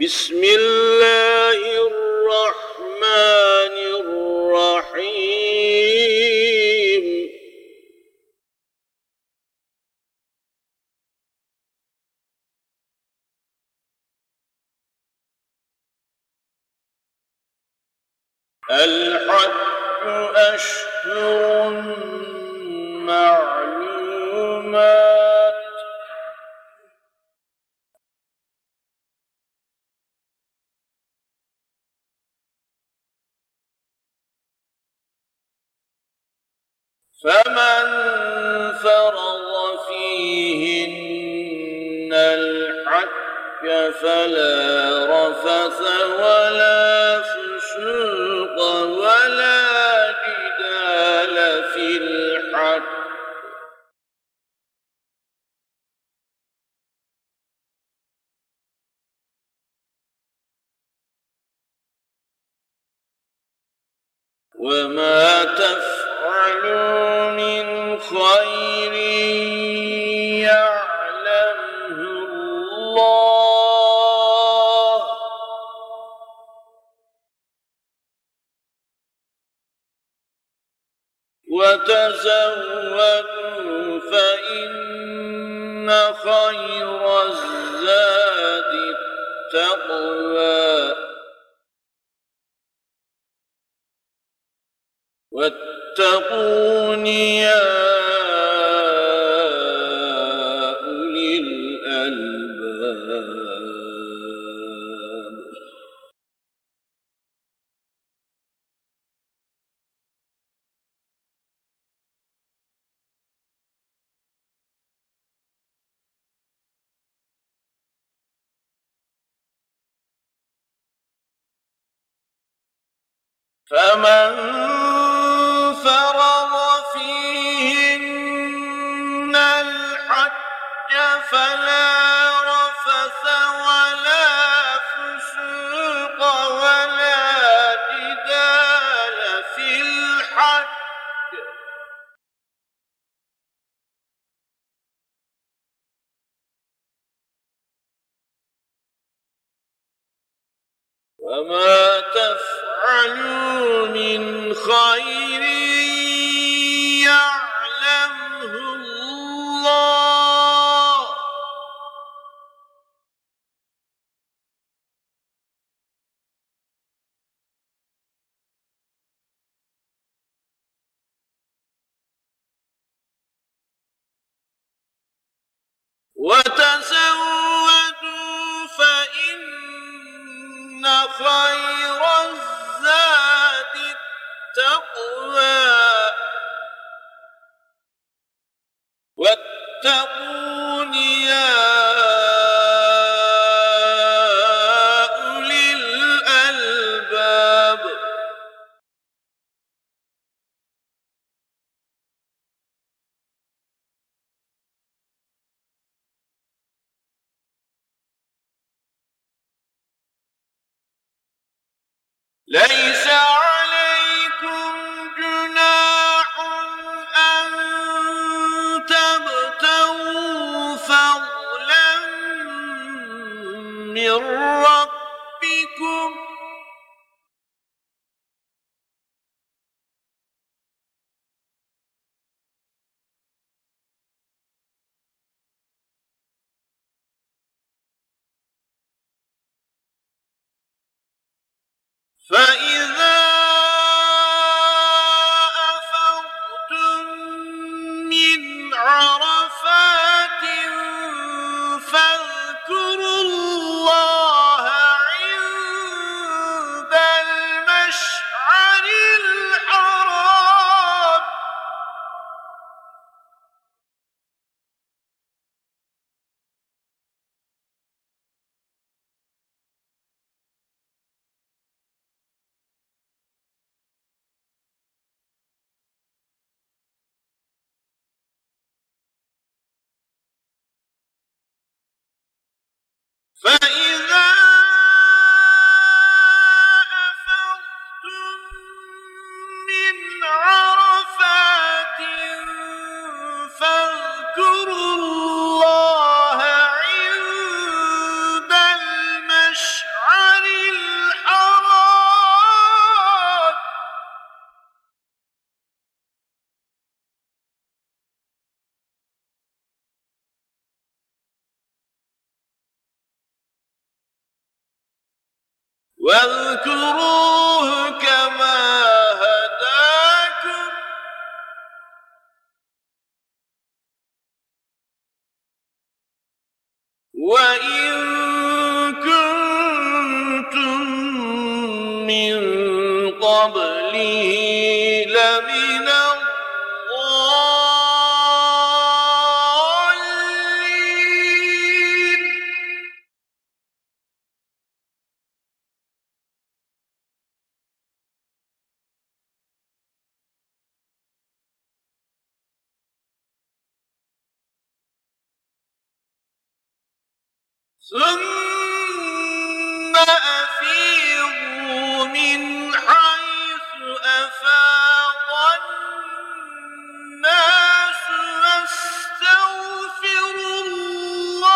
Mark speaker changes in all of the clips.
Speaker 1: بسم الله الرحمن الرحيم. الحج أشهر معلومات. فمن فرض فيهن الحج فلا رفث ولا فسوق ولا جدال في الحج وما تفعلوا وتزودوا فإن خير الزاد التقوى. واتقون يا فمن فرض فيهن الحج فلا رفث ولا فسوق ولا جدال في الحج. وما تفعلوا من خير يعلمه الله. وتزودوا فإن خير أولي الألباب. ليس ربكم. فإذا فإذا واذكروه كما هداكم. وإن كنتم من قبله ثم أفيضوا من حيث أفاض الناس واستغفروا الله.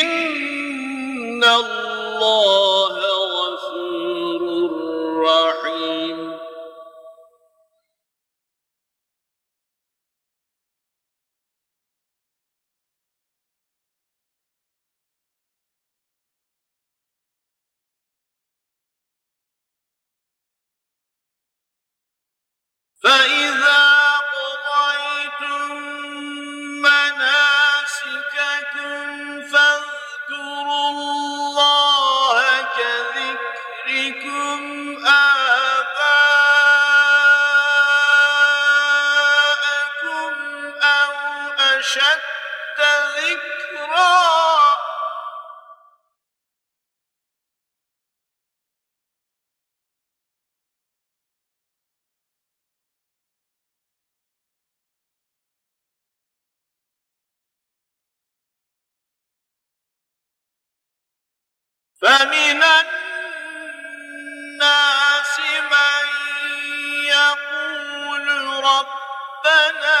Speaker 1: إن الله أشد ذكرًا. فمن الناس من يقول ربنا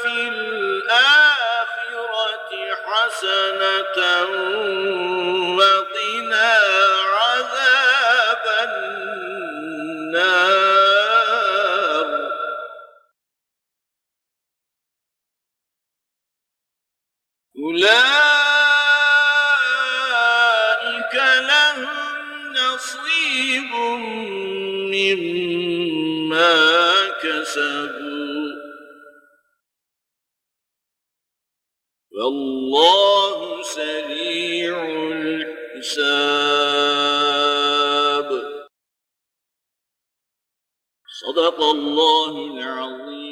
Speaker 1: وفي الآخرة حسنة وقنا عذاب النار. أولئك لهم نصيب مما كسبوا. والله سريع الحساب. صدق الله العظيم.